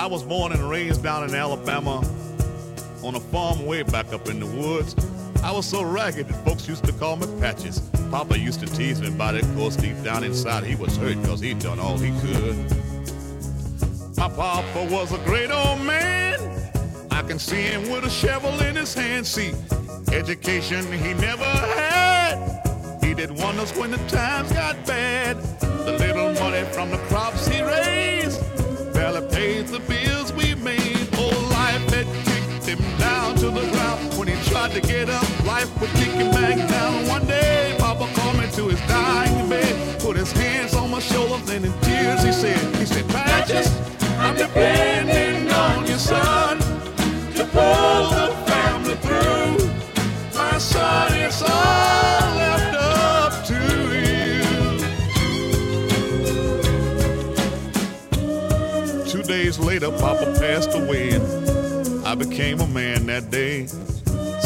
I was born and raised down in Alabama on a farm way back up in the woods. I was so ragged that folks used to call me Patches. Papa used to tease me about it, cause deep down inside he was hurt cause he'd done all he could. My papa was a great old man. I can see him with a shovel in his hand. See, education he never had. He did wonders when the times got bad. The little money from the crops he to get up, life would kick him back down. One day, Papa called me to his dying bed, put his hands on my shoulders, and in tears he said, he said, Patches, I'm depending on you, son, to pull the family through. My son, it's all left up to you. Two days later, Papa passed away, and I became a man that day.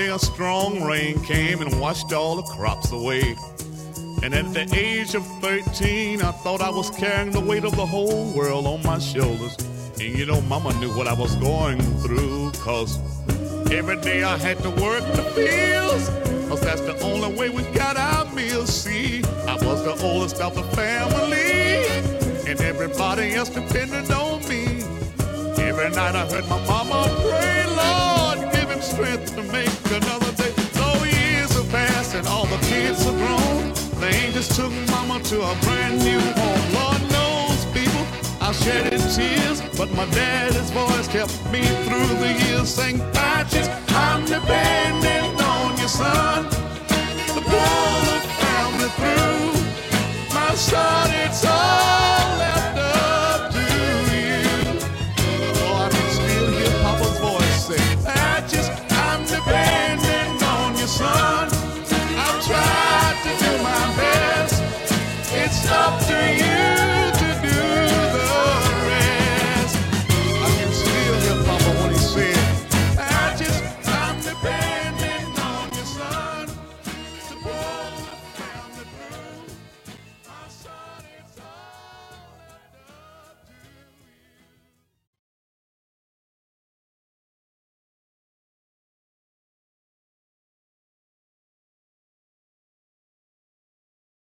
Day a strong rain came and washed all the crops away. And at the age of 13, I thought I was carrying the weight of the whole world on my shoulders. And you know, Mama knew what I was going through, cause every day I had to work the fields. Cause that's the only way we got our meals. See, I was the oldest of the family, and everybody else depended on me. Every night I heard my mama strength to make another day. Though years have passed and all the kids are grown, they ain't just took mama to a brand new home. Lord knows, people, I shedded tears, but my daddy's voice kept me through the years. Saying, Patches, I'm depending on you, son. The family through. My son, it's